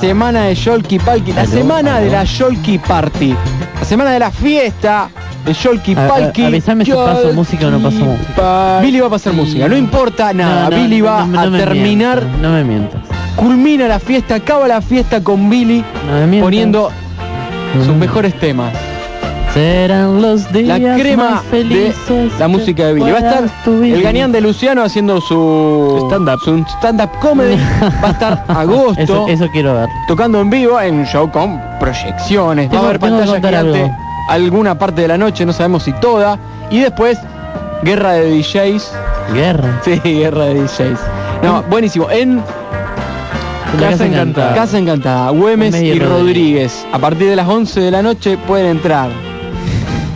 Semana de Yolki Palki. La semana de la Yolki Party. La semana de la fiesta de Yolki Palki. avísame si paso música o no paso música. Billy va a pasar música. No importa nada. No, no, Billy va no, a terminar. mientas, no me mientas. Culmina la fiesta. Acaba la fiesta con Billy poniendo sus mejores temas. Serán los La días crema más de felices la música de Billy. Va a estar el gañán de Luciano haciendo su Stand-up. su stand-up comedy. Va a estar agosto. Eso, eso quiero ver. tocando en vivo en un show con proyecciones. Va a haber pantalla gigante algo. alguna parte de la noche, no sabemos si toda. Y después, guerra de DJs. Guerra. Sí, guerra de DJs. No, buenísimo. En La Casa Encantada. Casa Encantada, Güemes y Rodríguez. Rodríguez. A partir de las 11 de la noche pueden entrar.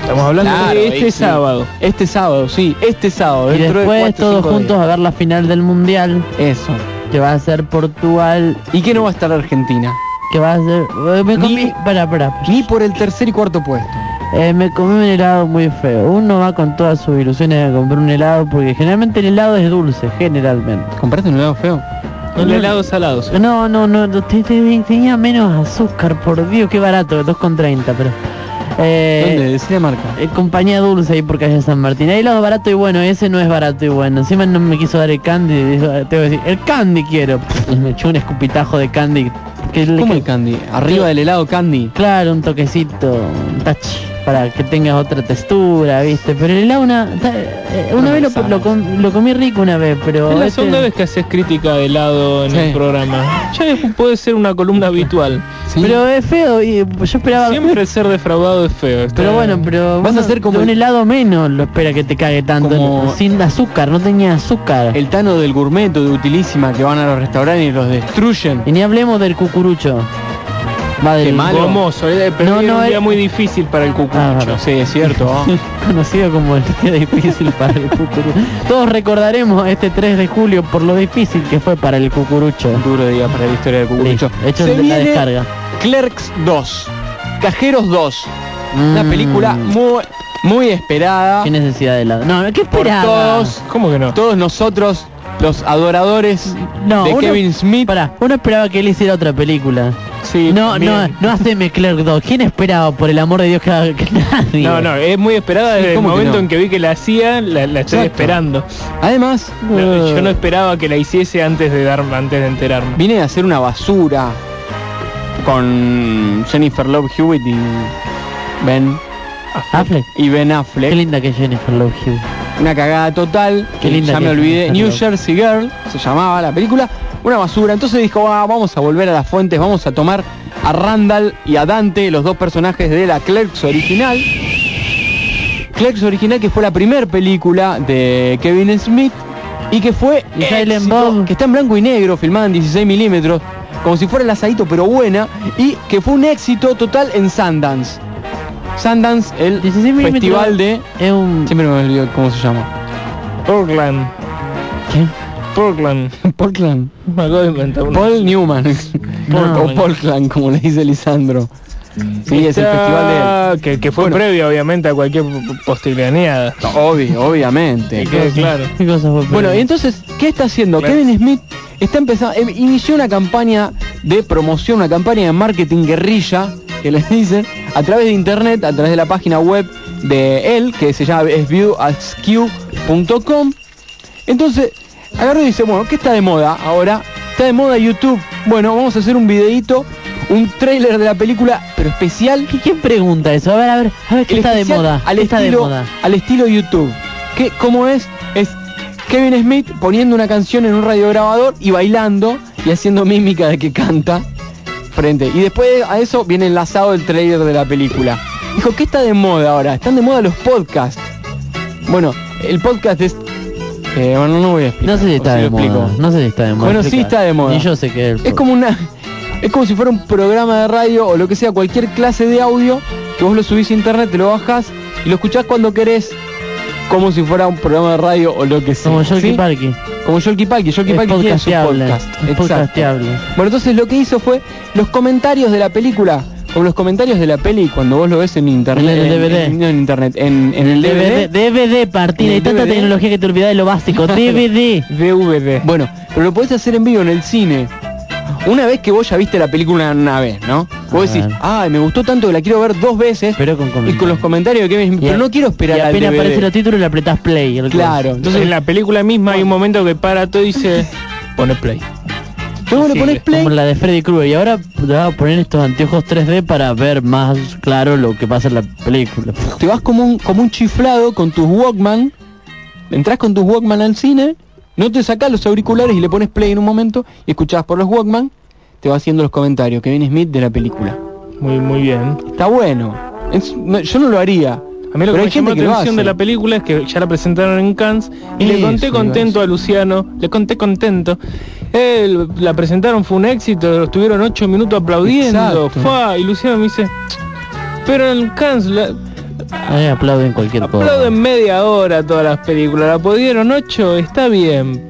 Estamos hablando Claro, de este sábado. Este sábado, sí, este sábado. Y de después todos juntos a ver la final del mundial. Eso. que va a ser Portugal ¿Y que no va a estar Argentina? que va a ser eh, me comí Ni- para para Ni por el tercer y cuarto puesto. Eh, me comí un helado muy feo. Uno va con todas sus ilusiones a comprar un helado porque generalmente el helado es dulce, generalmente. ¿Compraste un helado feo? Un helado salado. sí. No, no, no, no, te- te- tenía menos azúcar, por Dios, qué barato, 2,30, pero... Eh, ¿Dónde? La marca. eh, compañía dulce ahí por calle San Martín. Hay helado barato y bueno, ese no es barato y bueno. Encima no me quiso dar el candy, dijo, tengo que decir, el candy quiero. Y me echó un escupitajo de candy. Que ¿Cómo que- el candy? Arriba del helado candy. Claro, un toquecito, un touch, para que tengas otra textura, ¿viste? Pero el helado una, ta- eh, una No vez lo, lo com- lo comí rico una vez, pero... Es la este- segunda vez que haces crítica de helado en Sí. el programa. Ya puede ser una columna habitual. Sí. Pero es feo, y yo esperaba... Siempre ser defraudado es feo. está- Pero bueno, pero Vas a hacer como un el- helado menos lo espera que te cague tanto, Como- sin azúcar, no tenía azúcar. el tano del gourmet o de utilísima que van a los restaurantes y los destruyen. Y ni hablemos del cucurucho. Va del Qué malo. Pero No, era no, un eh. día muy difícil para el cucurucho. Ah, bueno. Sí, es cierto. ¿no? conocido como el día difícil para el cucurucho. Todos recordaremos este 3 de julio por lo difícil que fue para el cucurucho. Un duro día para la historia del cucurucho. Listo, hecho Se de la descarga. Clerks 2. Cajeros 2. Una Mm. película muy, muy esperada Qué necesidad de helado. No, ¿qué por esperaba? todos, ¿Cómo que no? todos nosotros, los adoradores No, de uno- Kevin Smith. Pará, uno esperaba que él hiciera otra película. Sí, No, también. no, no haceme Clerk 2. ¿Quién esperaba, por el amor de Dios, que, haga- que nadie? No, no, es muy esperada desde el ¿cómo que momento no? en que vi que la hacía, la, la estoy Exacto. esperando. Además, No, eh, yo no esperaba que la hiciese antes de dar, antes de enterarme. Viene a hacer una basura con Jennifer Love Hewitt y Ben Affleck. y Ben Qué Affleck. linda que es Jennifer Love Hewitt. Una cagada total. Qué que linda ya que me olvidé. New Love. Jersey Girl se llamaba la película. Una basura. Entonces dijo, "Ah, vamos a volver a las fuentes, vamos a tomar a Randall y a Dante, los dos personajes de la Clerks original. Clerks original que fue la primera película de Kevin Smith y que fue Y éxito, que está en blanco y negro, filmada en 16 milímetros, como si fuera el asadito pero buena y que fue un éxito total en Sundance. Sundance, el 16 milímetros. festival de... Es un... Siempre me olvido cómo se llama. Portland. ¿Qué? Portland. Portland. Me acabo de inventar una. Paul Newman. No, o Portland, como le dice Lisandro. Sí, es el festival de... Que, que fue Bueno. previo, obviamente, a cualquier postiglianeada. Obvio, obviamente. Que claro. ¿Qué cosa fue? Bueno, y entonces, ¿qué está haciendo? Claro. Kevin Smith está empezando, eh, inició una campaña de promoción, una campaña de marketing guerrilla, que les dicen, a través de internet, a través de la página web de él, que se llama sviewasq.com. Entonces, agarró y dice, bueno, ¿qué está de moda ahora? Está de moda YouTube. Bueno, vamos a hacer un videito, un trailer de la película, pero especial. ¿Qué- ¿Quién pregunta eso? A ver, a ver, a ver, ¿qué está de moda? Al ¿Qué está de estilo, moda? al estilo YouTube. ¿Qué, ¿Cómo es? Es Kevin Smith poniendo una canción en un radiograbador y bailando y haciendo mímica de que canta frente. Y después a eso viene enlazado el trailer de la película. Dijo, ¿qué está de moda ahora? Están de moda los podcasts. Bueno, el podcast es... eh, bueno, no voy a explicar. No sé si está si de moda. No sé si está de moda. Bueno, sí está de moda. Ni yo sé qué es. como una... Es como si fuera un programa de radio o lo que sea, cualquier clase de audio que vos lo subís a internet, te lo bajás y lo escuchás cuando querés, como si fuera un programa de radio o lo que sea. Como ¿sí? Como Yolki Palki. Yolki Es Palki tiene su podcast. Es podcasteable. Bueno, entonces lo que hizo fue los comentarios de la película, como los comentarios de la peli cuando vos lo ves en internet. En el DVD. En, no en internet, en, en el DVD, DVD. Partida. Hay tanta tecnología que te olvidás de lo básico. DVD. DVD. Bueno, pero lo podés hacer en vivo en el cine. Una vez que vos ya viste la película una vez, ¿no? Vos decís, ay, me gustó tanto que la quiero ver dos veces. Pero con y con los comentarios. de Kevin Y pero no quiero esperar y al apenas DVD. aparecen los títulos le apretás play. el Claro, entonces en la película misma hay un momento que para todo y dice, pone play. luego le Sí, pones play. Como la de Freddy Krueger. Y ahora te vas a poner estos anteojos 3D para ver más claro lo que pasa en la película. te vas como un, como un chiflado con tus Walkman, entras con tus Walkman al cine, no te sacás los auriculares y le pones play en un momento y escuchás por los Walkman, te va haciendo los comentarios, Kevin Smith de la película. Muy, muy bien. Está bueno. Es- no, yo no lo haría. A mí lo Pero que me llamó la que atención de la película es que ya la presentaron en Cannes y le conté contento a Luciano, le conté contento. Él, la presentaron, fue un éxito, estuvieron ocho minutos aplaudiendo. ¡fua! y Luciano me dice, pero en Cannes la, Ahí aplauden cualquier cosa. aplauden media hora todas las películas, la pudieron ocho, está bien,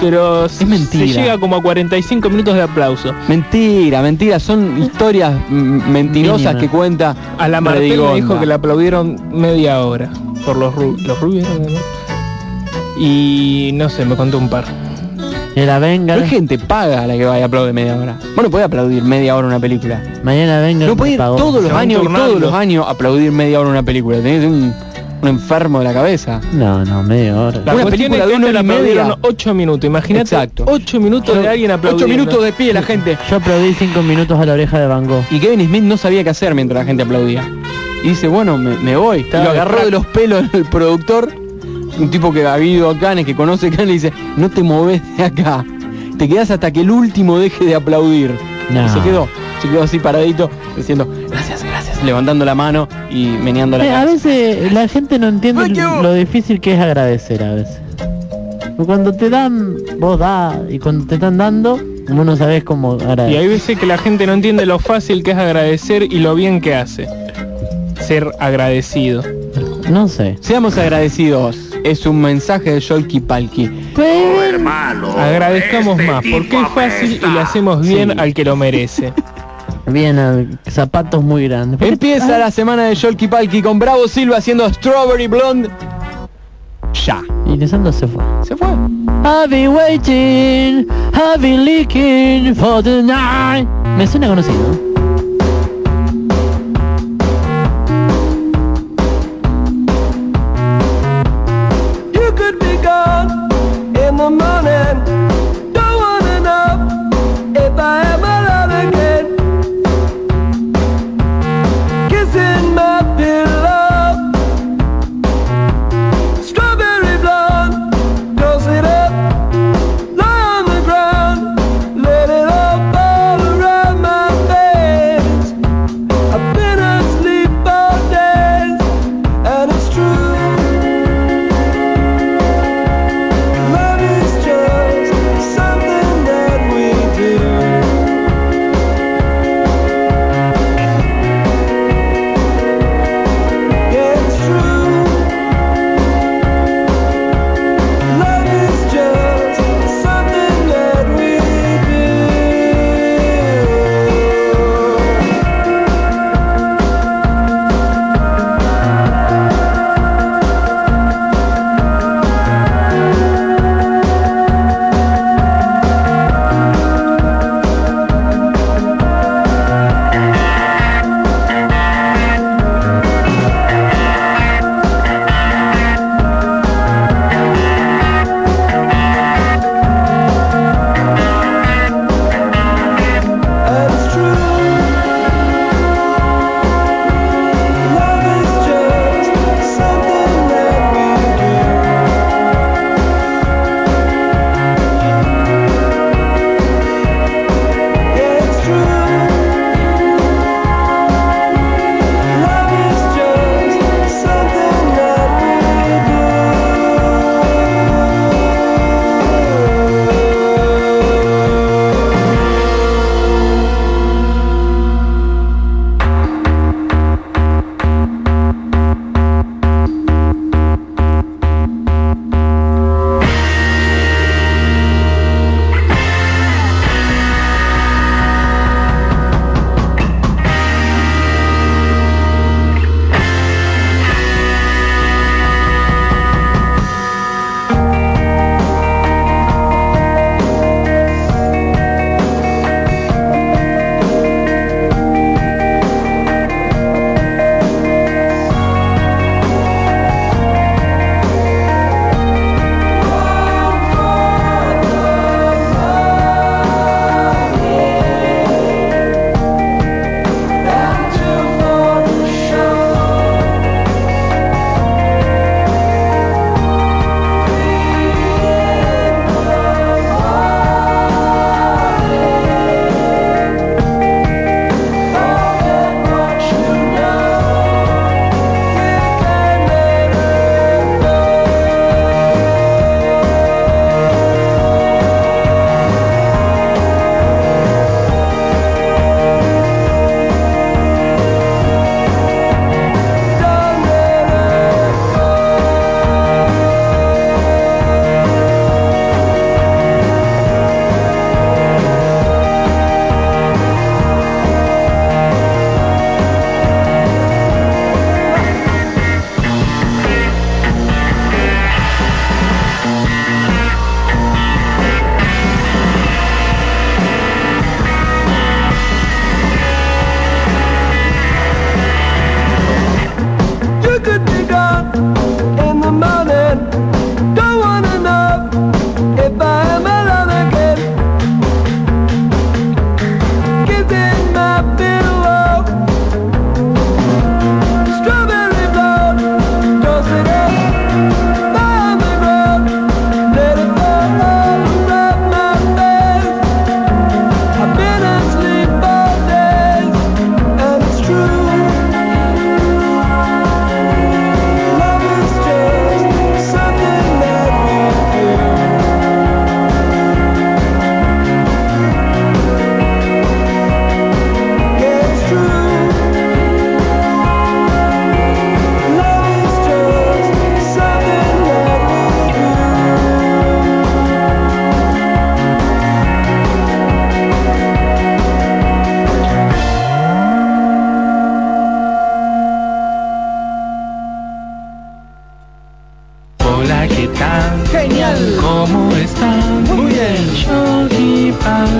pero s- mentira. se llega como a 45 minutos de aplauso. Mentira, mentira, son historias mm, mentirosas Mínima. que cuenta A la Martel me dijo que la aplaudieron media hora por los, ru- los rubios. ¿no? Y no sé, me contó un par. La venga. Hay gente paga la que va y aplaude media hora. Bueno, puede aplaudir media hora una película. Mañana venga. No puede ir todos los años, todos los años aplaudir media hora una película. Tenés un, un enfermo de la cabeza. No, no, media hora. La Una película de que una hora y media. 8 minutos. Imagínate Exacto. 8 minutos de alguien aplaudiendo. Ocho minutos de pie la gente. Yo aplaudí cinco minutos a la oreja de Van Gogh. Y Kevin Smith no sabía qué hacer mientras la gente aplaudía. Y dice, bueno, me, me voy. Y lo agarró de los pelos el productor, un tipo que ha vivido a Cannes, que conoce Cannes, le dice, no te moves de acá. Te quedas hasta que el último deje de aplaudir. No. Y se quedó, se quedó así paradito, diciendo, gracias, gracias, levantando la mano y meneando la Eh, a veces la gente no entiende Thank you. lo difícil que es agradecer a veces. Cuando te dan, vos da y cuando te están dando, vos no sabés cómo Y agradecer. hay veces que la gente no entiende lo fácil que es agradecer y lo bien que hace. Ser agradecido. No sé. Seamos agradecidos. Es un mensaje de Yolki Palki. Agradezcamos más, porque es fácil y le hacemos bien Sí. al que lo merece. Bien, zapatos muy grandes. ¿Por qué- Empieza Ah, la semana de Yolki Palki con Bravo Silva haciendo Strawberry Blonde. Ya. Y Lisandro se fue. Se fue. I've been waiting, I've been leaking for the night. Me suena conocido.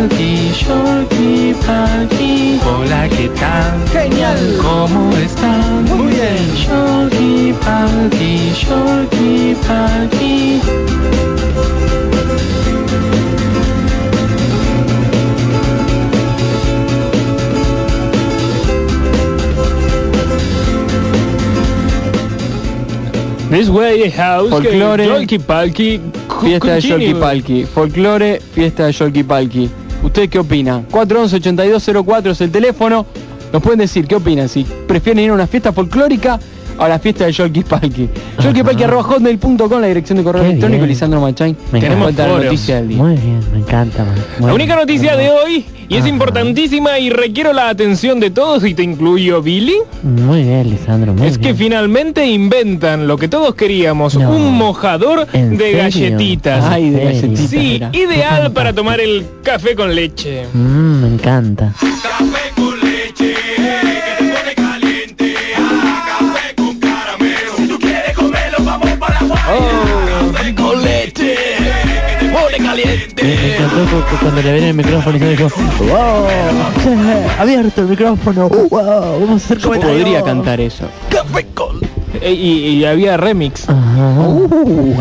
Palki, yolki palki. Hola, ¿qué tal? Genial. ¿Cómo están? Muy bien. Yolki palki, yolki palki. This way house Folclore. Yolki palki. Fiesta de. Yolki Palki. Folclore, fiesta de Yolki Palki. ¿Usted qué opina? 411-8204 es el teléfono. Nos pueden decir qué opinan. Si prefieren ir a una fiesta folclórica a la fiesta de Yolki Palki. Yolki Palki arroba hotmail.com, la dirección de correo Qué electrónico. bien. Lisandro Machain. Me Tenemos encanta. la noticia del día. Muy bien, me encanta. man. La única bien. noticia de hoy, y es importantísima y requiero la atención de todos y te incluyo Billy, Muy bien, Lisandro. Muy es que finalmente inventan lo que todos queríamos, No. un mojador ¿En de serio? galletitas. Ay, de galletitas. Sí, ideal para tomar el café con leche. Mm, me encanta. Cuando le ven el micrófono y se dijo, wow, abierto el micrófono, wow, vamos a hacer Yo comentarios". podría cantar eso. E- y, y había remix. Ajá. no,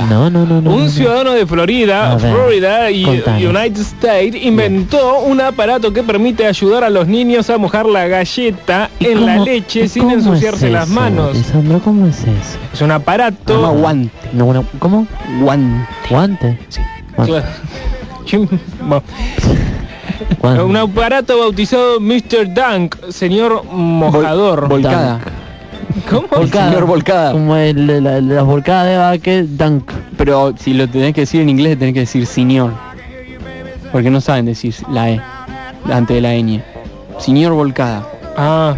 no, no, no. no, Un no. ciudadano de Florida, ver, Florida y contanos. United States inventó un aparato que permite ayudar a los niños a mojar la galleta ¿Y en la leche sin ensuciarse es las manos. Lisandro, ¿cómo es eso? Es un aparato. guante. No, ¿Cómo? Guante. ¿Guante? Sí. Bueno, Guante. Un aparato bautizado Mr. Dunk, señor mojador. Volcada. ¿Cómo? Volcada. Señor Volcada. Como el, la, la, las volcadas de Baque, Dunk. Pero si lo tenés que decir en inglés, tenés que decir señor. Porque no saben decir la E antes de la ñ. Señor Volcada. Ah,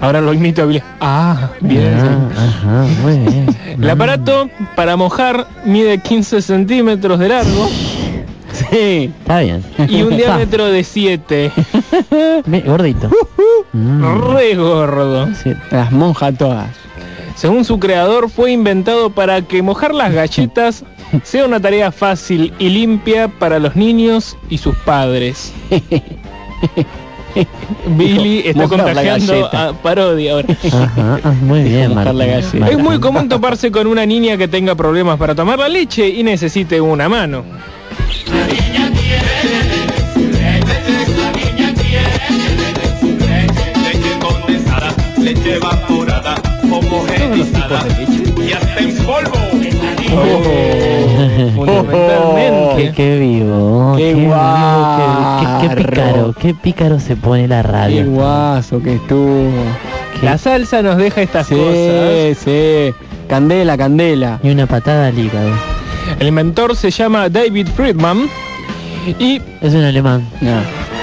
ahora lo imito a Billy. Ah, bien. Ah, ajá, muy bien. El aparato para mojar mide 15 centímetros de largo Sí. Está bien. y un diámetro de 7. mi- Gordito. Mm, Re gordo. sí. Las monjas todas. Según su creador, fue inventado para que mojar las galletas sea una tarea fácil y limpia para los niños y sus padres. Billy está contagiando a parodia ahora. Ajá, ah, muy bien, Martín. Es muy común toparse con una niña que tenga problemas para tomar la leche y necesite una mano. Leche condensada, leche evaporada, homogeneizada y hasta en polvo. Qué, Fundamentalmente. qué vivo, Qué vivo, qué, qué- qué pícaro, qué pícaro se pone la Qué radio. guaso que estuvo. Qué- La salsa nos deja estas Sí, cosas. sí. Candela, candela. Y una patada al hígado. El inventor se llama David Friedman y Es un alemán. No.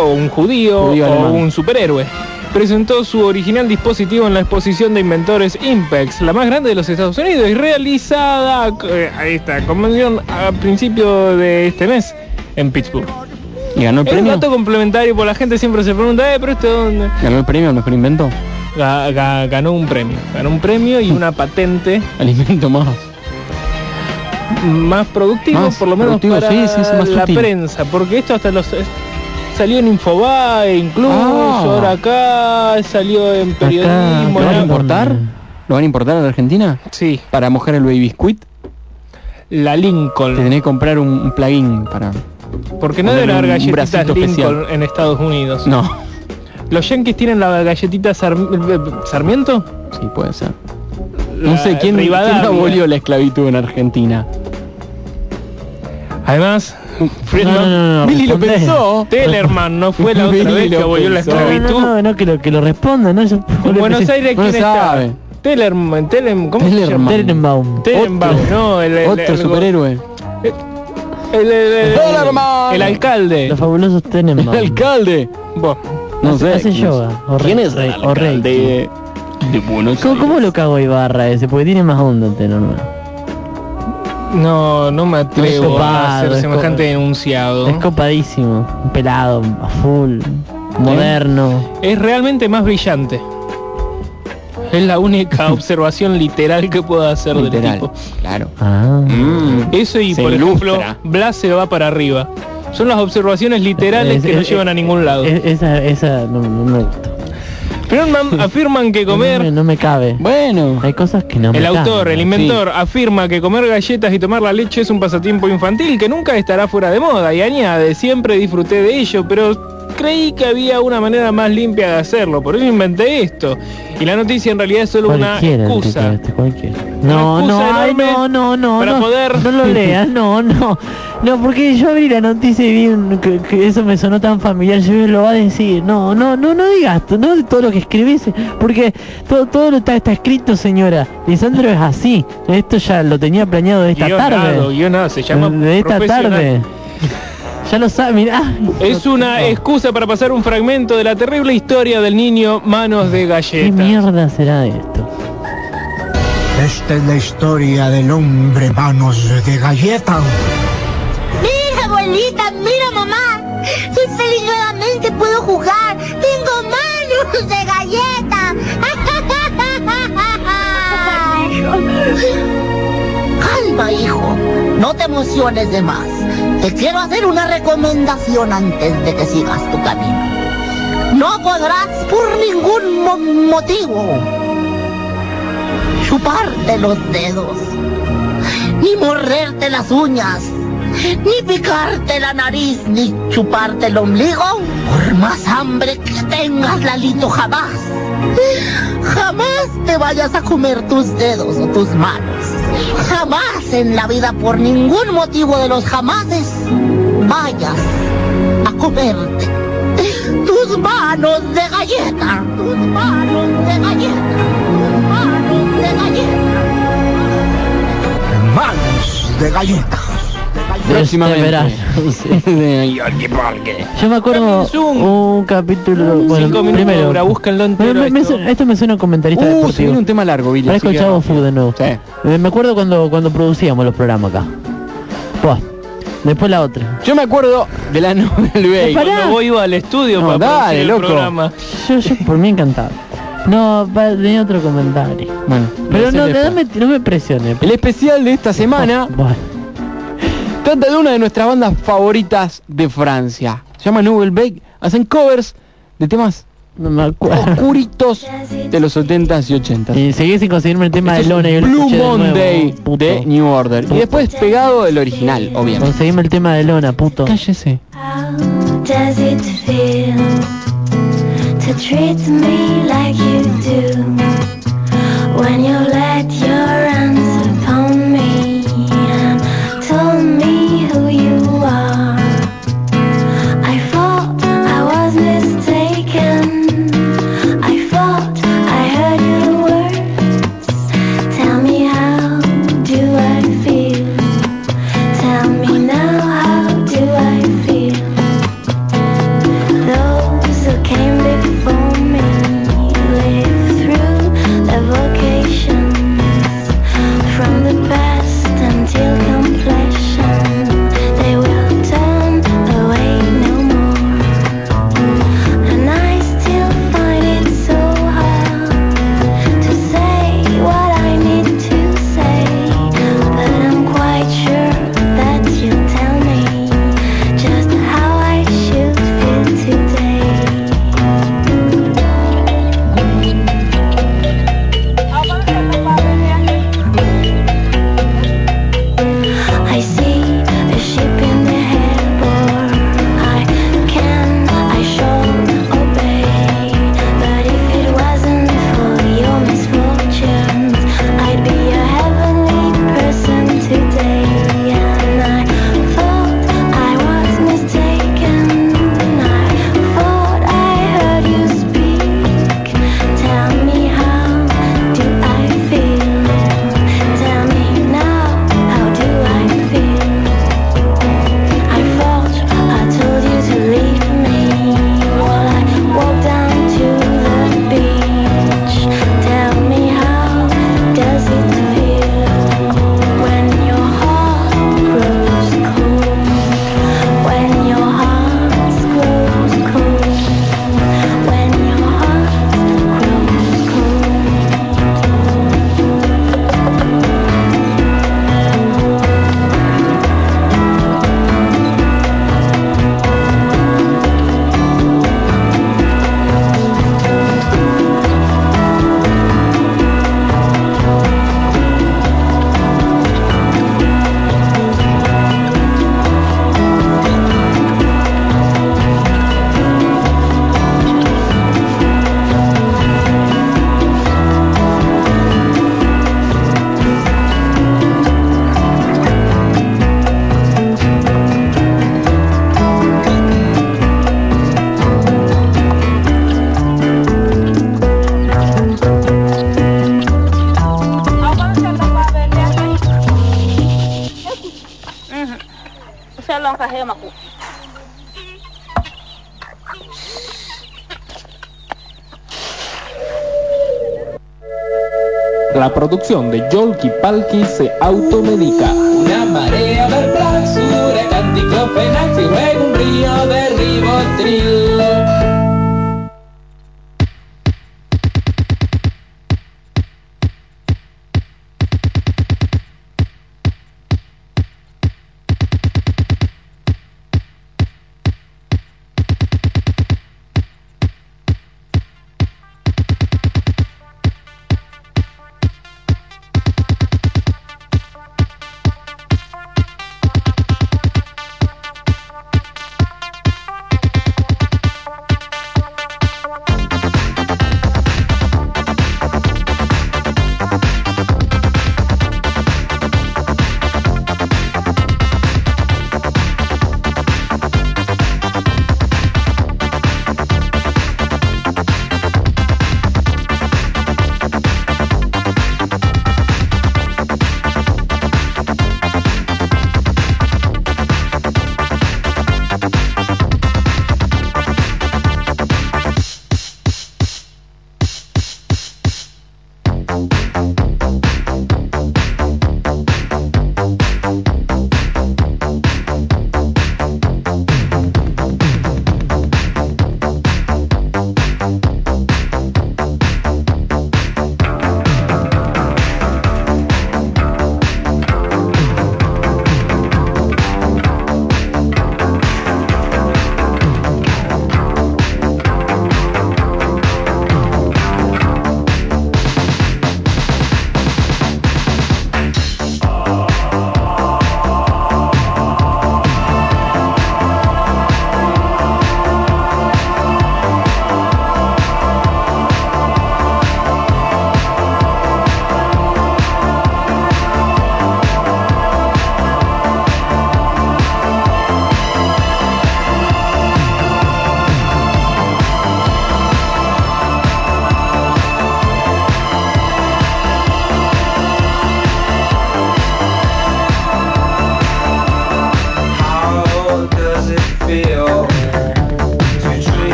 o un judío, Judío o alemán. un superhéroe. Presentó su original dispositivo en la exposición de inventores Impex, la más grande de los Estados Unidos, y realizada eh, a esta convención a principio de este mes en Pittsburgh. ¿Y ganó el Es un premio? dato complementario, porque la gente siempre se pregunta, eh, pero esto dónde? ¿Ganó el premio mejor invento? Ga- ga- ganó un premio, ganó un premio y una patente Alimento más. más productivo, Más por lo menos productivo, para sí, sí, más la útil. prensa, porque esto hasta los salió en Infobae incluso, Ah. ahora acá salió en periodismo, ¿Lo van a importar? ¿Lo van a importar a la Argentina? sí, Para mojar el baby biscuit la te Lincoln, tenés que comprar un, un plugin para... porque no haber un galletitas Lincoln especial. en Estados Unidos. No. Los Yankees tienen la galletita Sarm- Sarmiento, Sí, puede ser. No sé, ¿quién, ¿quién abolió la esclavitud en Argentina? Además, No, no, no, no, Billy lo pensó. Tellerman no fue la otra vez que abolió la pensó. No, no, esclavitud. no, no, no, que lo, que lo responda, ¿no? En Buenos Aires, No ¿quién está? sabe. Tellerman, Telem, ¿cómo se Tellerman. llama? Tenenbaum. Tellenbaum, no, el, el- Otro el- superhéroe. El, el- el- Tellerman. el alcalde. Los fabulosos Tenenbaum. El alcalde. No Hace- sé. hace quién yoga, o ¿Quién es el alcalde de Buenos ¿Cómo, cómo Aires? lo cago Ibarra ese? Porque tiene más onda Tenenbaum. No, no me atrevo a copado, hacer semejante copado. enunciado. Es copadísimo, un pelado, a full, moderno. Es realmente más brillante. Es la única observación literal que puedo hacer del tipo. Claro. Ah. Mm. Eso y Se por ejemplo, ilustra. Blas se va para arriba. Son las observaciones literales Es- que no es- llevan a ningún lado. Es- esa, esa no, no me gusta. Freudman afirman que No me, comer no me cabe. Bueno. Hay cosas que no me El autor, caben. el inventor, afirma que comer galletas y tomar la leche es un pasatiempo infantil que nunca estará fuera de moda y añade, siempre disfruté de ello, pero creí que había una manera más limpia de hacerlo, por eso inventé esto. Y la noticia en realidad es solo una Cualquiera, excusa. este, cualquiera. No, excusa no, ay, no, no, no, para no, poder- no lo leas, no, no, no, porque yo abrí la noticia y vi un- que, que eso me sonó tan familiar, yo lo va a decir, no, no, no, no digas, no de todo lo que escribís, porque todo, todo lo está, está escrito, señora, Lisandro es así, esto ya lo tenía planeado de esta Guionado, tarde, guionado, se llama de esta tarde, ya lo sabe, mirá, Es una excusa para pasar un fragmento de la terrible historia del niño Manos de ¿qué Galleta. mierda será esto? Esta es la historia del hombre manos de galleta. Mira, abuelita, mira, mamá. Soy feliz nuevamente, puedo jugar. Tengo manos de galleta. Hijo. No te emociones de más. Te quiero hacer una recomendación antes de que sigas tu camino. No podrás por ningún mo- motivo chuparte los dedos, ni morderte las uñas, ni picarte la nariz, ni chuparte el ombligo. Por más hambre que tengas, Lalito, jamás. Jamás te vayas a comer tus dedos o tus manos. Jamás en la vida, por ningún motivo de los jamases, vayas a comerte tus manos de galleta. Tus manos de galleta. Tus manos de galleta. Manos de galleta. Próximamente. Este verano. Yo me acuerdo un capítulo, bueno, Cinco minutos primero, dura, búsquenlo entero Me- me- me esto. suena- esto me suena un comentarista Uh, se deportivo. viene un tema largo, Billy. Parezco que- Chavo Fu de nuevo. Sí. Eh, Me acuerdo cuando, cuando producíamos los programas acá. Buah. Después la otra. Yo me acuerdo de la Novel Bay. Pará. Cuando vos iba al estudio No, para dale, el loco. programa. Yo, yo por mí encantado. No, pa- tenía otro comentario. Bueno, Pero no, no, me, no me presiones. El especial de esta semana Bueno, trata de una de nuestras bandas favoritas de Francia. Se llama Nouvelle Vague. Hacen covers de temas no me acuerdo. oscuritos de los 70s y 80s. Y seguí sin conseguirme el tema de Lona y Blue de nuevo, Monday puto. de New Order. Y después pegado el original, obviamente. Conseguime el tema de Lona, puto. Cállese. How does it feel to treat me like you do when you producción de Yolki Palki se automedica. Una marea de plasura, canticlofenax y luego un río de ribotril.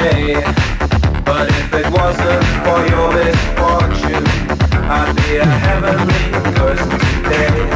But if it wasn't for your misfortune, I'd be a heavenly person today.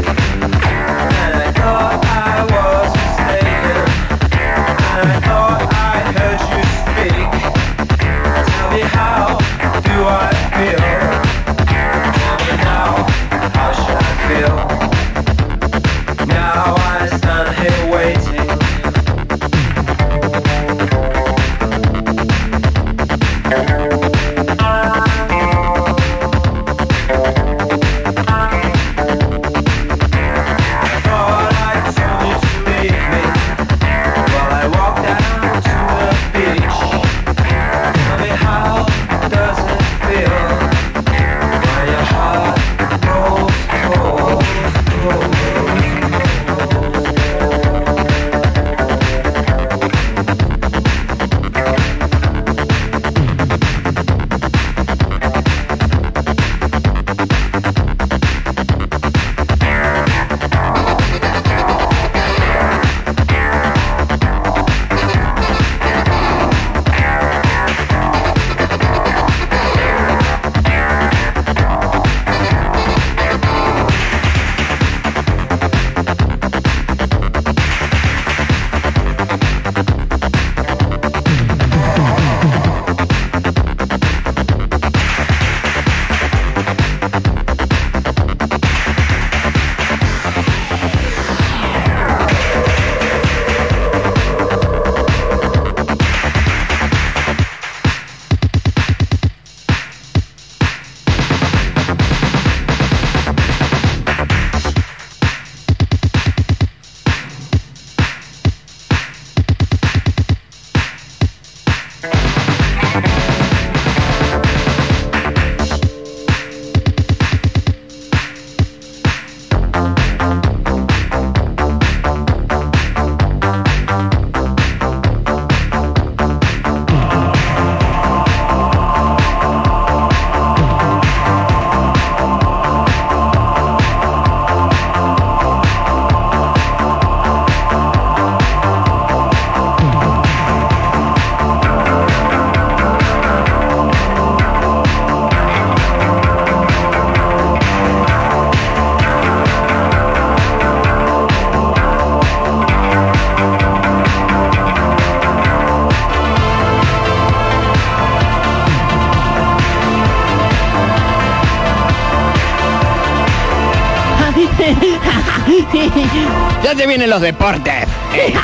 Noche vienen los deportes.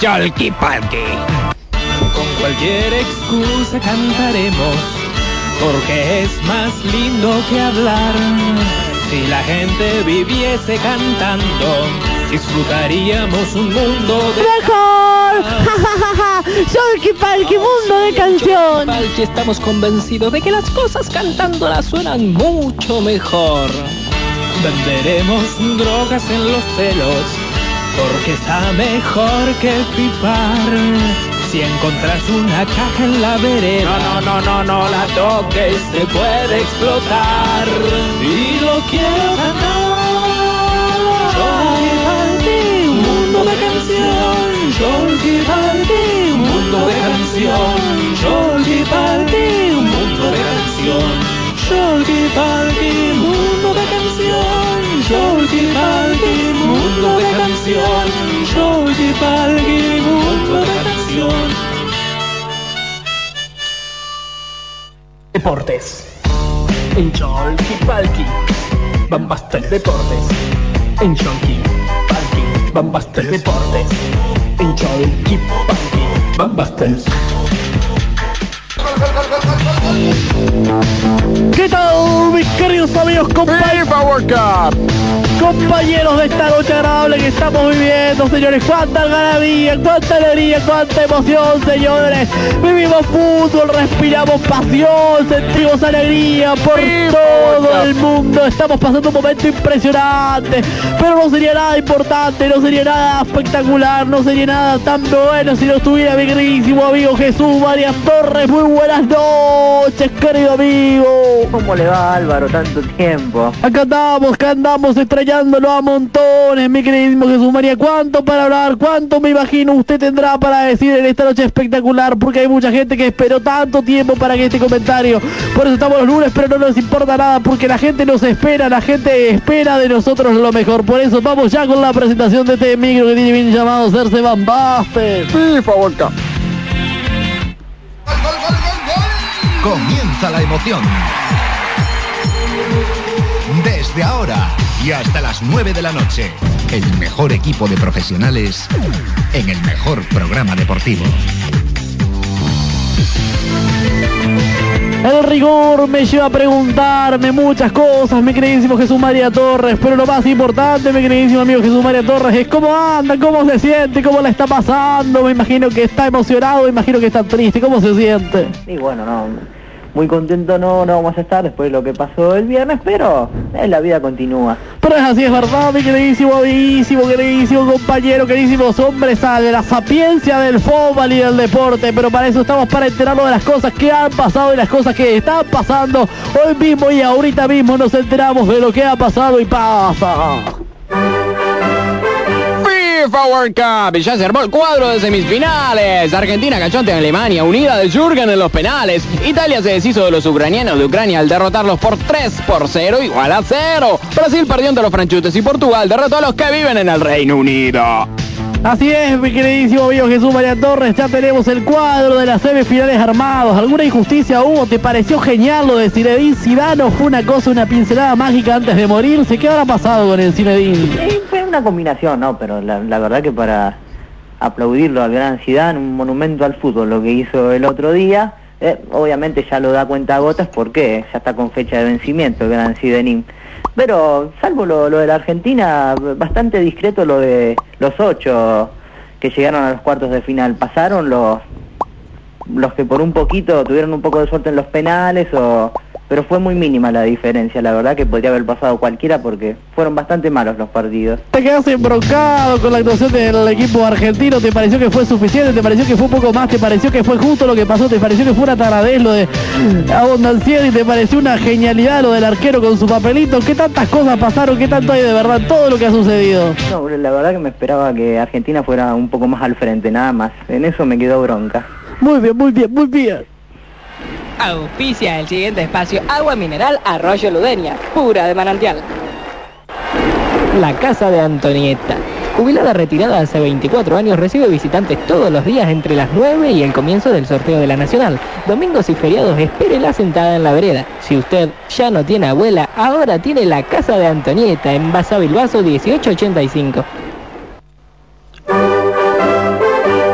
Cholki Palki. Con cualquier excusa cantaremos, porque es más lindo que hablar. Si la gente viviese cantando, disfrutaríamos un mundo de... ¡Mejor! ¡Ja, ja, ja, ja! Yolki Palki, mundo de canción. Palki estamos convencidos de que las cosas cantándolas suenan mucho mejor. Venderemos drogas en los celos, porque está mejor que pipar. Si encontras una caja en la vereda, no, no, no, no, no la toques, se puede explotar. Y lo quiero cantar. En Yolki Palki, Bambastel Deportes. En Yolki Palki, Bambastel Deportes. En Yolki Palki, Bambastel. ¿Qué tal, mis queridos amigos compañeros? Compañeros de esta noche agradable que estamos viviendo, señores. Cuánta algarabía, cuánta alegría, cuánta emoción, señores. Vivimos fútbol, respiramos pasión, sentimos alegría por todo el mundo. Estamos pasando un momento impresionante, pero no sería nada importante, no sería nada espectacular, no sería nada tan bueno si no estuviera mi queridísimo amigo Jesús María Torres. Muy buenas noches, querido amigo. ¿Cómo le va Álvaro tanto tiempo? Acá andamos, acá andamos a montones, mi queridísimo Jesús María. ¿Cuánto para hablar? ¿Cuánto me imagino usted tendrá para decir en esta noche espectacular? Porque hay mucha gente que esperó tanto tiempo para que este comentario. Por eso estamos los lunes, pero no nos importa nada porque la gente nos espera, la gente espera de nosotros lo mejor. Por eso vamos ya con la presentación de este micro que tiene bien llamado Cerce Van Basten. Sí, favorca. Comienza la emoción. Desde ahora y hasta las 9 de la noche, el mejor equipo de profesionales en el mejor programa deportivo. El rigor me lleva a preguntarme muchas cosas, mi queridísimo Jesús María Torres, pero lo más importante, mi queridísimo amigo Jesús María Torres, es cómo anda, cómo se siente, cómo le está pasando, me imagino que está emocionado, me imagino que está triste, ¿cómo se siente? Y bueno, no, muy contento no, no vamos a estar después de lo que pasó el viernes, pero eh, la vida continúa. Pero es así, es verdad, mi queridísimo, amiguísimo, queridísimo compañero, queridísimos hombres a de la sapiencia del fútbol y del deporte, pero para eso estamos para enterarnos de las cosas que han pasado y las cosas que están pasando hoy mismo y ahorita mismo nos enteramos de lo que ha pasado y pasa. FIFA World Cup y ya se armó el cuadro de semifinales. Argentina cayó ante Alemania, unida de Jürgen en los penales. Italia se deshizo de los ucranianos de Ucrania al derrotarlos por 3 por 0 igual a 0. Brasil perdió ante los franchutes y Portugal derrotó a los que viven en el Reino Unido. Así es, mi queridísimo amigo Jesús María Torres, ya tenemos el cuadro de las semifinales armados. ¿Alguna injusticia hubo? ¿Te pareció genial lo de Zinedine Zidane fue una cosa, una pincelada mágica antes de morirse? ¿Qué habrá pasado con el Zinedine? Fue una combinación, ¿no? Pero la, la verdad que para aplaudirlo al gran Zidane, un monumento al fútbol, lo que hizo el otro día, eh, obviamente ya lo da cuenta a gotas porque ya está con fecha de vencimiento el gran Zidane. Pero salvo lo, lo de la Argentina, bastante discreto lo de los ocho que llegaron a los cuartos de final. Pasaron los los que por un poquito tuvieron un poco de suerte en los penales o pero fue muy mínima la diferencia, la verdad que podría haber pasado cualquiera porque fueron bastante malos los partidos. Te quedaste embrocado con la actuación del equipo argentino, ¿te pareció que fue suficiente? ¿Te pareció que fue un poco más? ¿Te pareció que fue justo lo que pasó? ¿Te pareció que fue una taradez lo de Abondancieri? ¿Te pareció una genialidad lo del arquero con su papelito? ¿Qué tantas cosas pasaron? ¿Qué tanto hay de verdad todo lo que ha sucedido? No, la verdad que me esperaba que Argentina fuera un poco más al frente, nada más. En eso me quedó bronca. Muy bien, muy bien, muy bien. Auspicia el siguiente espacio Agua Mineral Arroyo Ludeña, pura de manantial. La Casa de Antonieta. Jubilada retirada hace 24 años, recibe visitantes todos los días entre las 9 y el comienzo del sorteo de la Nacional. Domingos y feriados, espere la sentada en la vereda. Si usted ya no tiene abuela, ahora tiene la Casa de Antonieta en Baza Bilbaso 1885.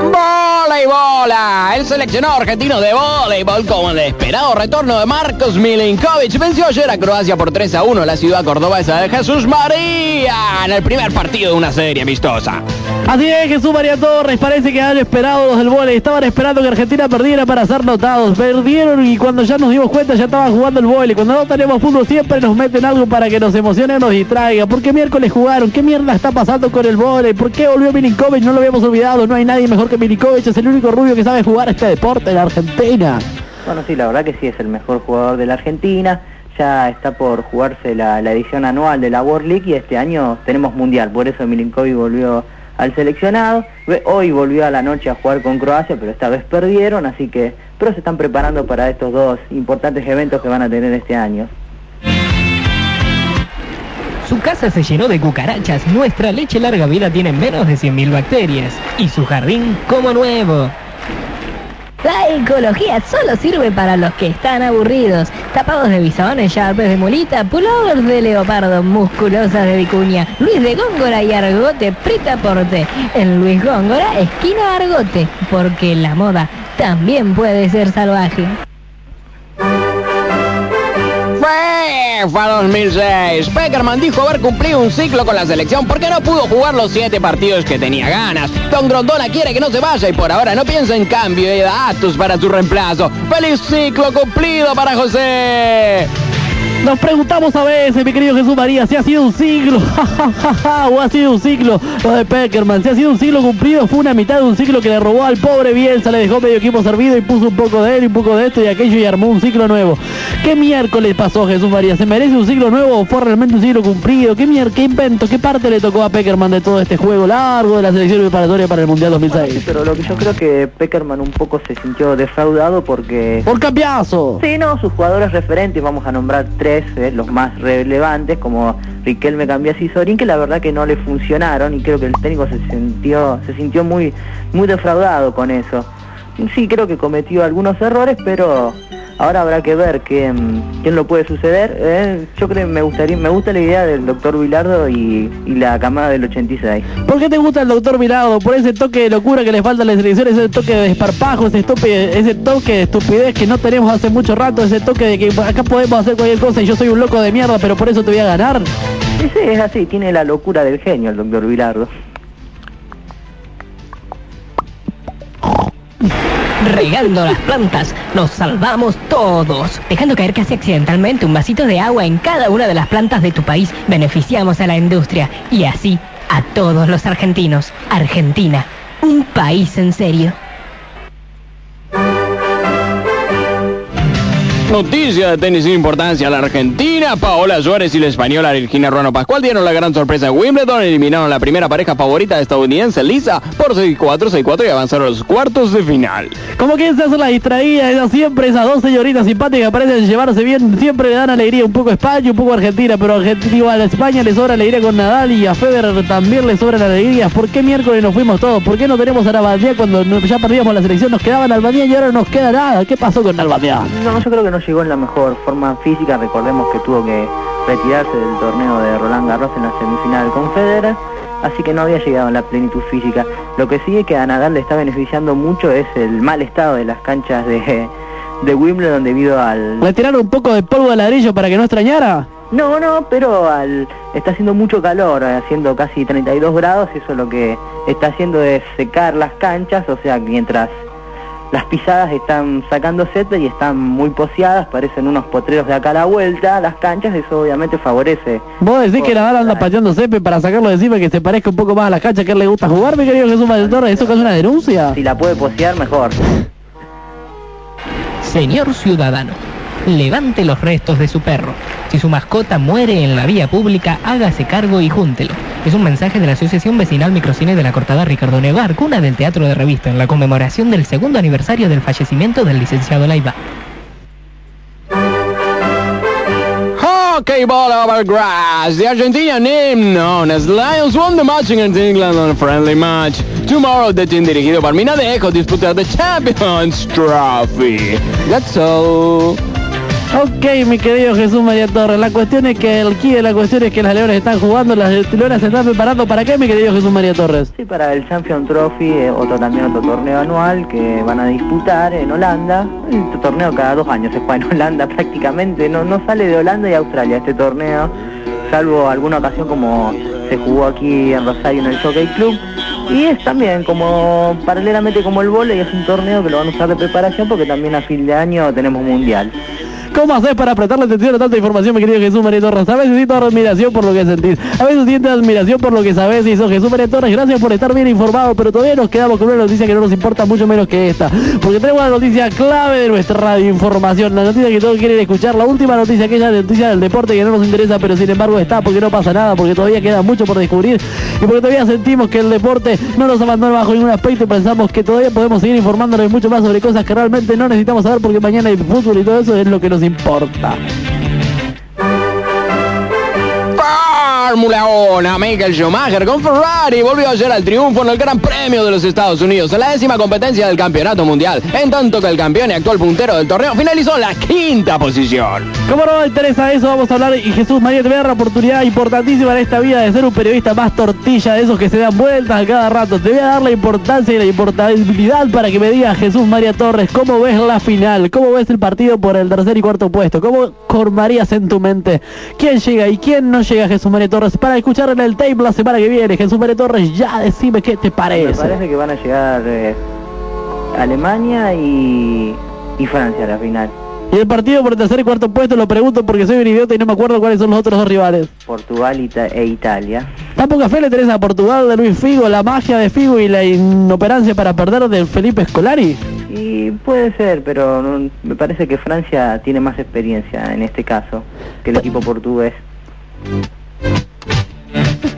¡Bola y bola! El seleccionado argentino de voleibol con el esperado retorno de Marcos Milinkovic venció ayer a Croacia por 3 a 1 la ciudad cordobesa de Jesús María en el primer partido de una serie amistosa. Así es, Jesús María Torres, parece que han esperado los del vóley, estaban esperando que Argentina perdiera para ser notados, perdieron y cuando ya nos dimos cuenta ya estaban jugando el vóley, cuando no tenemos fútbol siempre nos meten algo para que nos emocione, nos distraiga, ¿por qué miércoles jugaron? ¿Qué mierda está pasando con el vóley? ¿Por qué volvió Milinkovic? No lo habíamos olvidado, no hay nadie mejor que Milinkovic, es el único rubio que sabe jugar este deporte en Argentina. Bueno, sí, la verdad que sí es el mejor jugador de la Argentina. Ya está por jugarse la, la edición anual de la World League y este año tenemos mundial. Por eso Milinkovic volvió al seleccionado. Hoy volvió a la noche a jugar con Croacia, pero esta vez perdieron, así que pero se están preparando para estos dos importantes eventos que van a tener este año. Su casa se llenó de cucarachas, nuestra leche larga vida tiene menos de 100.000 bacterias y su jardín como nuevo. La ecología solo sirve para los que están aburridos. Tapados de bisones, sharpes de mulita, pullovers de leopardo, musculosas de vicuña, Luis de Góngora y Argote Pritaporte. En Luis Góngora, esquina Argote, porque la moda también puede ser salvaje. FIFA 2006. Peckerman dijo haber cumplido un ciclo con la selección porque no pudo jugar los siete partidos que tenía ganas. Don Grondona quiere que no se vaya y por ahora no piensa en cambio de datos para su reemplazo. ¡Feliz ciclo cumplido para José! Nos preguntamos a veces, mi querido Jesús María, si ha sido un siglo, o ha sido un ciclo lo de Peckerman, si ha sido un siglo cumplido, fue una mitad de un ciclo que le robó al pobre Bielsa, le dejó medio equipo servido y puso un poco de él y un poco de esto y aquello y armó un ciclo nuevo. ¿Qué miércoles pasó Jesús María? ¿Se merece un ciclo nuevo o fue realmente un siglo cumplido? ¿Qué, mier qué invento, qué parte le tocó a Peckerman de todo este juego largo de la selección preparatoria para el Mundial 2006? Pero lo que yo creo que Peckerman un poco se sintió defraudado porque... ¡Por cambiazo! Sí, no, sus jugadores referentes, vamos a nombrar tres, eh, los más relevantes, como Riquelme, Cambias y Sorín, que la verdad que no le funcionaron y creo que el técnico se sintió, se sintió muy, muy defraudado con eso. Sí, creo que cometió algunos errores, pero ahora habrá que ver quién, quién lo puede suceder. eh. Yo creo que me gustaría, me gusta la idea del doctor Bilardo y, y la camada del 86. ¿Por qué te gusta el doctor Milagro? Por ese toque de locura que le falta a la selección, ese toque de desparpajo, ese toque, ese toque de estupidez que no tenemos hace mucho rato, ese toque de que acá podemos hacer cualquier cosa y yo soy un loco de mierda, pero por eso te voy a ganar. Sí, sí, es así, tiene la locura del genio el doctor Bilardo. Regando las plantas, nos salvamos todos. Dejando caer casi accidentalmente un vasito de agua en cada una de las plantas de tu país, beneficiamos a la industria y así a todos los argentinos. Argentina, un país en serio. Noticia de tenis sin importancia. La argentina Paola Suárez y la española Virginia Ruano Pascual dieron la gran sorpresa en Wimbledon. Eliminaron a la primera pareja favorita estadounidense, Lisa, por 6-4, 6-4 y avanzaron a los cuartos de final. Como quien se hace la distraída, esas siempre esas dos señoritas simpáticas parecen llevarse bien, siempre le dan alegría, un poco a España, un poco a Argentina, pero a Argentina a España le sobra alegría con Nadal y a Federer también le sobran alegrías. ¿Por qué miércoles nos fuimos todos? ¿Por qué no tenemos a Nalbandián cuando ya perdíamos la selección? Nos quedaba Nalbandián y ahora no nos queda nada. ¿Qué pasó con Nalbandián? No, yo creo que no llegó en la mejor forma física. Recordemos que tuvo que retirarse del torneo de Roland Garros en la semifinal con Federer, así que no había llegado en la plenitud física. Lo que es que a Nadal le está beneficiando mucho es el mal estado de las canchas de, de Wimbledon debido al... ¿Le tiraron un poco de polvo de ladrillo para que no extrañara? No, no, pero al, está haciendo mucho calor, haciendo casi 32 grados, eso lo que está haciendo es secar las canchas, o sea, mientras las pisadas están sacando césped y están muy poseadas, parecen unos potreros de acá a la vuelta, las canchas, eso obviamente favorece. Vos decís que Nadal anda pateando césped para sacarlo de encima y que se parezca un poco más a la cancha que a él le gusta jugar, mi querido Jesús María Torres. ¿Eso que es una denuncia? Si la puede posear, mejor. Señor ciudadano, levante los restos de su perro. Si su mascota muere en la vía pública, hágase cargo y júntelo. Es un mensaje de la Asociación Vecinal Microcine de la Cortada Ricardo Nevar, cuna del Teatro de Revista, en la conmemoración del segundo aniversario del fallecimiento del licenciado Laiva. Hockey ball over grass. The Argentinian name known as Lions won the match against England on a friendly match. Tomorrow, the team dirigido por Minadejo disputará the Champions Trophy. That's all. Ok, mi querido Jesús María Torres, la cuestión es que el Kia, la cuestión es que las Leones están jugando, las Leones se están preparando, ¿para qué, mi querido Jesús María Torres? Sí, para el Champion Trophy, eh, otro también otro torneo anual que van a disputar en Holanda. Este torneo cada dos años se juega en Holanda prácticamente, no, no sale de Holanda y Australia este torneo, salvo alguna ocasión como se jugó aquí en Rosario en el Jockey Club. Y es también como, paralelamente como el vóley, es un torneo que lo van a usar de preparación porque también a fin de año tenemos mundial. ¿Cómo haces para prestarle atención a tanta información, mi querido Jesús María Torres? A veces siento admiración por lo que sentís, a veces siento admiración por lo que sabes y sos Jesús María Torres, gracias por estar bien informado, pero todavía nos quedamos con una noticia que no nos importa mucho menos que esta, porque tenemos una noticia clave de nuestra radioinformación, la noticia que todos quieren escuchar, la última noticia, aquella noticia del deporte que no nos interesa, pero sin embargo está, porque no pasa nada, porque todavía queda mucho por descubrir y porque todavía sentimos que el deporte no nos abandona bajo ningún aspecto y pensamos que todavía podemos seguir informándonos mucho más sobre cosas que realmente no necesitamos saber porque mañana hay fútbol y todo eso es lo que nos importa. Fórmula 1, Michael Schumacher con Ferrari volvió ayer al triunfo en el Gran Premio de los Estados Unidos, en la décima competencia del Campeonato Mundial, en tanto que el campeón y actual puntero del torneo finalizó la quinta posición. Como no interesa eso, vamos a hablar y Jesús María te voy a dar una oportunidad importantísima en esta vida de ser un periodista más tortilla de esos que se dan vueltas a cada rato. Te voy a dar la importancia y la importabilidad para que me digas Jesús María Torres, ¿cómo ves la final? ¿Cómo ves el partido por el tercer y cuarto puesto? ¿Cómo formarías en tu mente quién llega y quién no llega Jesús María Torres para escuchar en el tape la semana que viene? Jesús María Torres, ya decime qué te Me parece. parece que van a llegar eh, Alemania y, y Francia a la final. Y el partido por el tercer y cuarto puesto lo pregunto porque soy un idiota y no me acuerdo cuáles son los otros dos rivales. Portugal Ita- e Italia. Tan poca fe le tenés a Portugal de Luis Figo, la magia de Figo y la inoperancia para perder de Felipe Scolari. Y puede ser, pero no- me parece que Francia tiene más experiencia en este caso que el equipo portugués. you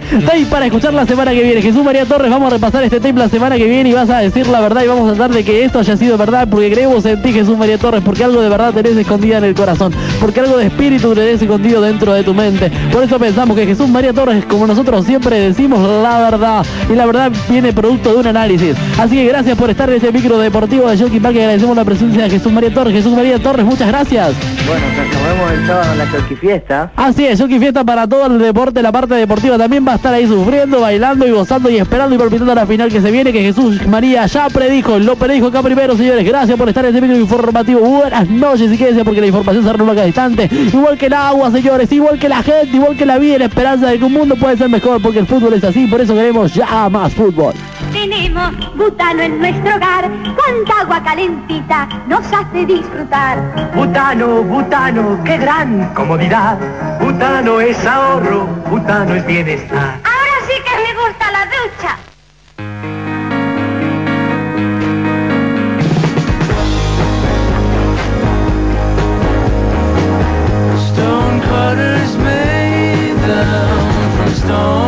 Tape para escuchar la semana que viene. Jesús María Torres, vamos a repasar este tape la semana que viene y vas a decir la verdad y vamos a tratar de que esto haya sido verdad porque creemos en ti Jesús María Torres, porque algo de verdad tenés escondida en el corazón, porque algo de espíritu tenés escondido dentro de tu mente. Por eso pensamos que Jesús María Torres, como nosotros siempre decimos la verdad, y la verdad viene producto de un análisis. Así que gracias por estar en este micro deportivo de Jockey Park agradecemos la presencia de Jesús María Torres. Jesús María Torres, muchas gracias. Bueno, nos vemos el sábado en la Turkey Fiesta. Así es, Jockey Fiesta para todo el deporte, la parte deportiva también va estar ahí sufriendo, bailando y gozando y esperando y palpitando la final que se viene, que Jesús María ya predijo, lo predijo acá primero, señores. Gracias por estar en este video informativo. Buenas noches y quédense porque la información se renueva cada instante. Igual que el agua, señores, igual que la gente, igual que la vida y la esperanza de que un mundo puede ser mejor, porque el fútbol es así, por eso queremos ya más fútbol. Tenemos butano en nuestro hogar, cuánta agua calentita nos hace disfrutar. Butano, butano, qué gran comodidad. Butano es ahorro, butano es bienestar. Ahora sí que me gusta la ducha. Stone cutters made them from stones,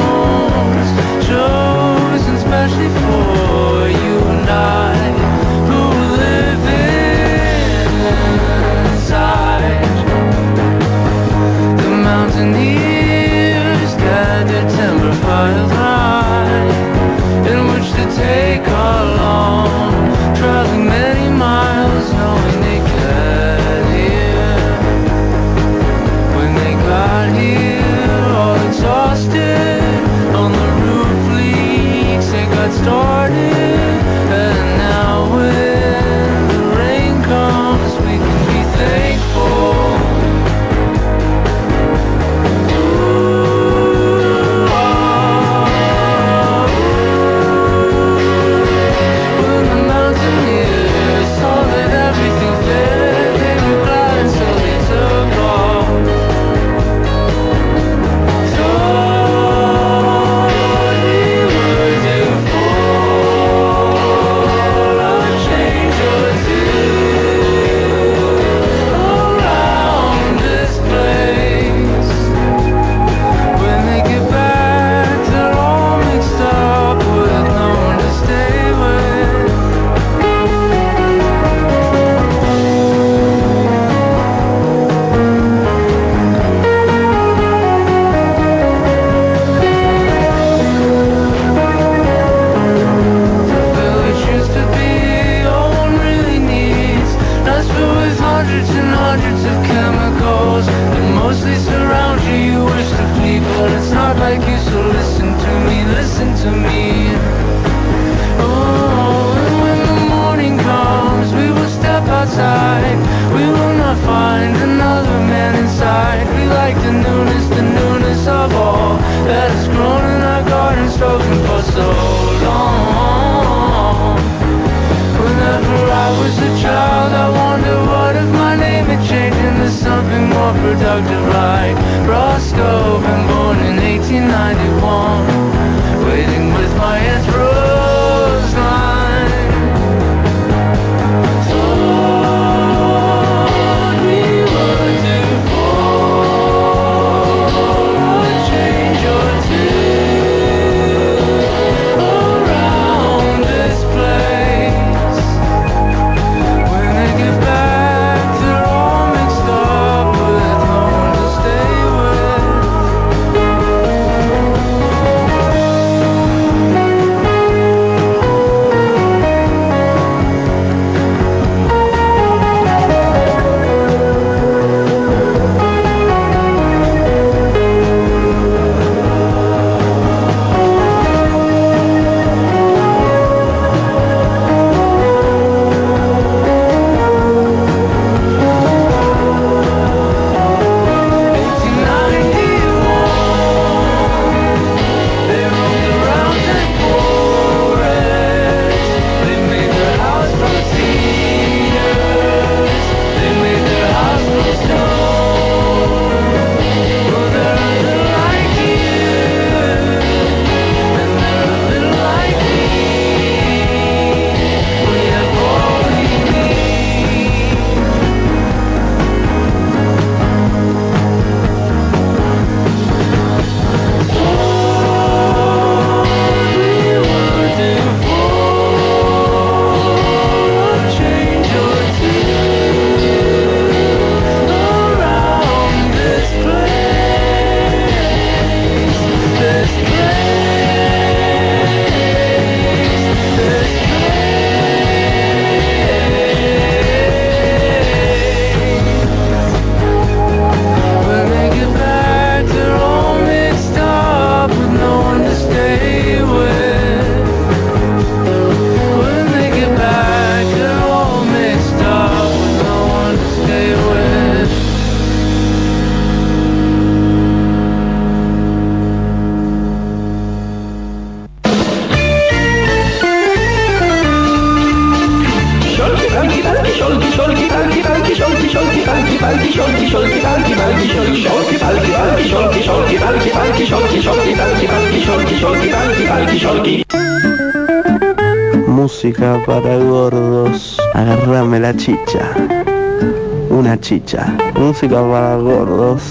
chicha. Música para gordos.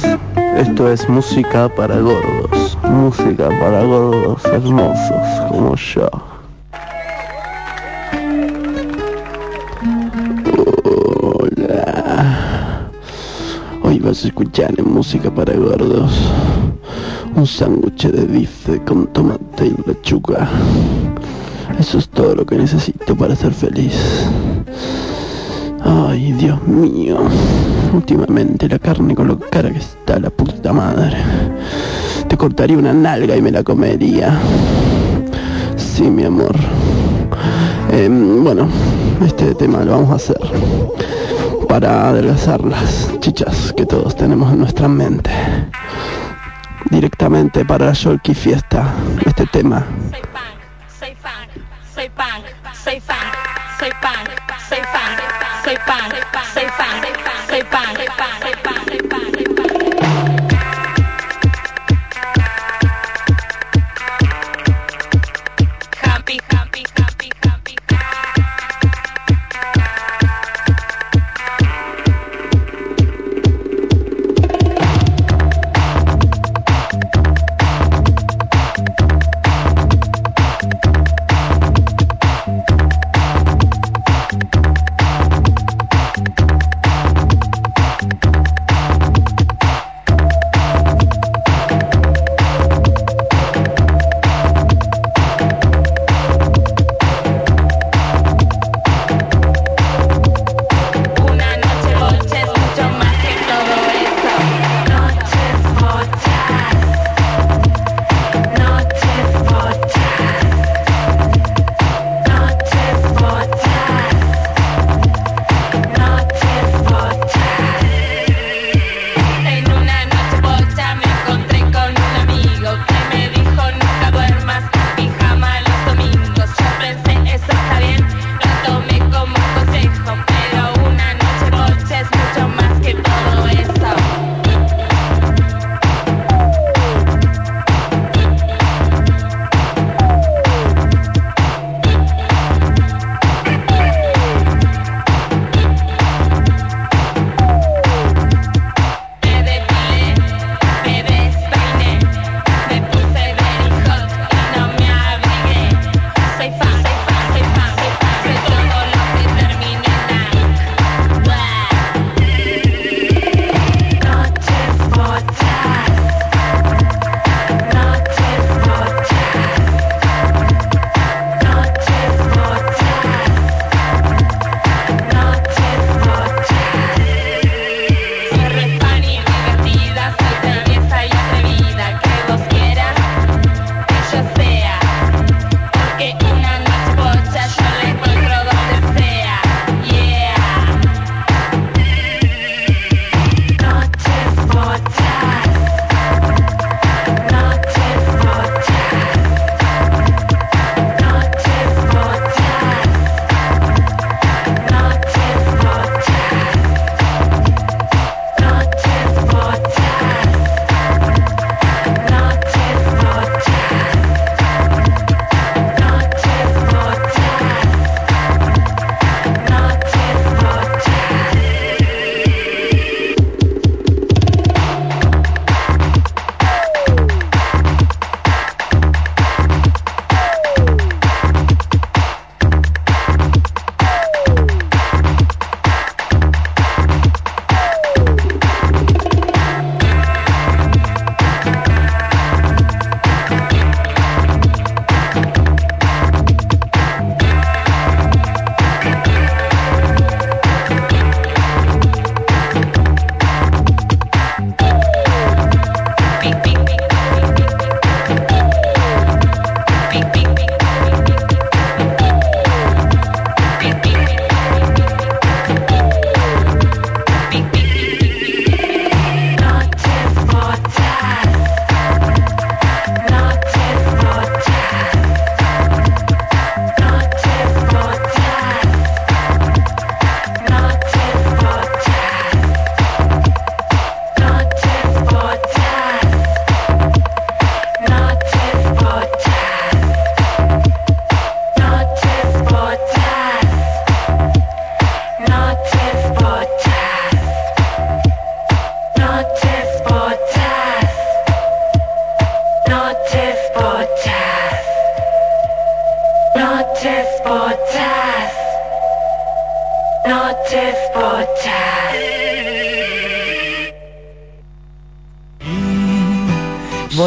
Esto es música para gordos. Música para gordos hermosos como yo. Hola. Hoy vas a escuchar en música para gordos un sándwich de bife con tomate y lechuga. Eso es todo lo que necesito para ser feliz. Dios mío. Últimamente la carne con lo cara que está la puta madre. Te cortaría una nalga y me la comería. Sí, mi amor. Em, bueno, este tema lo vamos a hacer para adelgazar las chichas que todos tenemos en nuestra mente. Directamente para la Yolki Fiesta, este tema.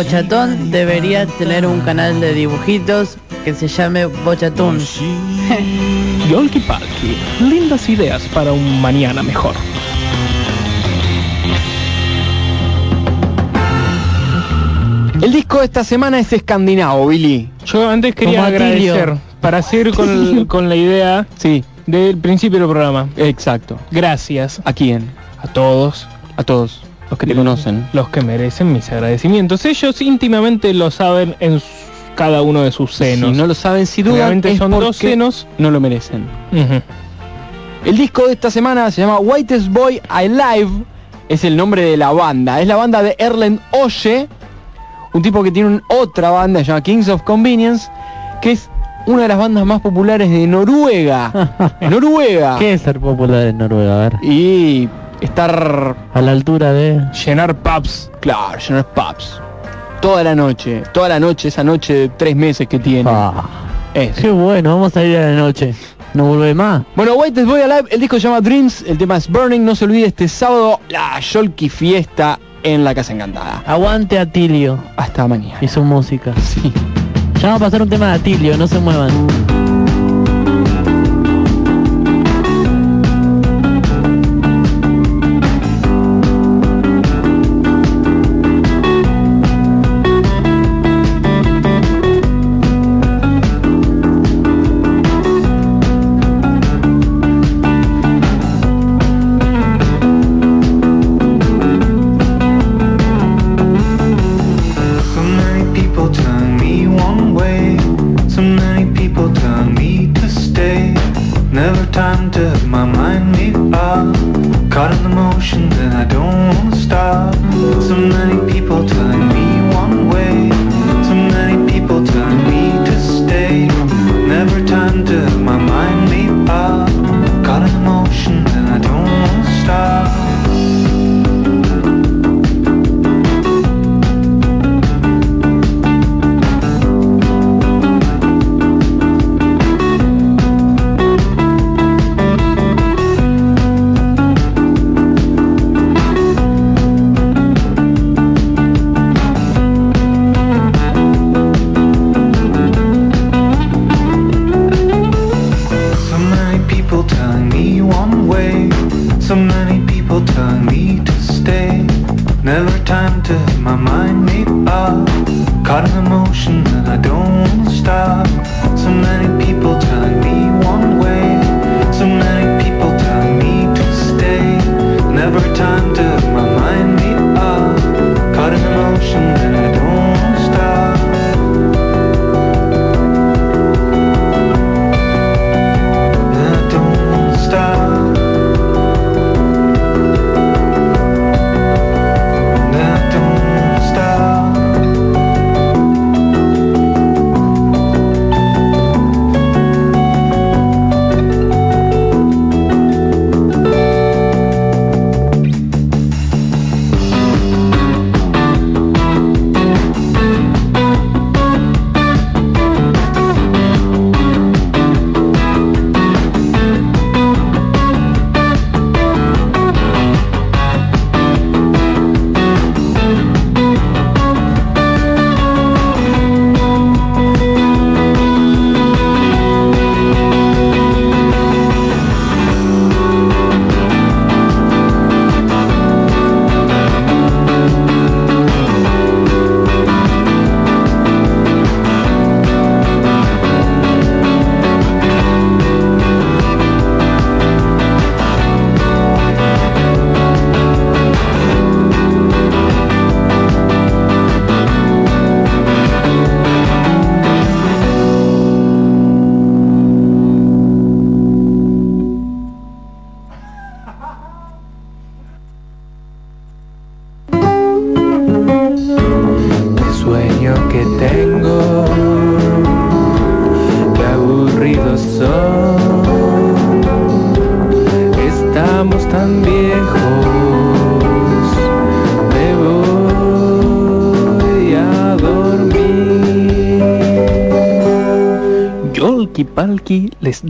Bochatón debería tener un canal de dibujitos que se llame Bochatón. Yolki Palki, lindas ideas para un mañana mejor. El disco de esta semana es escandinavo, Billy. Yo antes quería agradecer, para seguir con, con la idea sí. del principio del programa. Exacto. Gracias. ¿A quién? A todos. A todos. Los que te conocen. Los que merecen mis agradecimientos. Ellos íntimamente lo saben en cada uno de sus senos. Si no lo saben, si dudan, es son dos senos. No lo merecen. El disco de esta semana se llama Whitest Boy Alive. Es el nombre de la banda. Es la banda de Erlend Oye. Un tipo que tiene un- otra banda se llama Kings of Convenience. Que es una de las bandas más populares de Noruega. Noruega. ¿Qué es ser popular en Noruega? A ver. Y estar A la altura de... Llenar pubs. Claro, llenar pubs. Toda la noche. Toda la noche, esa noche de tres meses que tiene. Ah, Es. qué bueno, vamos a ir a la noche. No vuelve más. Bueno, White Boy Alive, el disco se llama Dreams, el tema es Burning, no se olvide este sábado la Yolki Fiesta en la Casa Encantada. Aguante Atilio Hasta mañana. y su música. Sí. Ya vamos a pasar un tema de Atilio, no se muevan.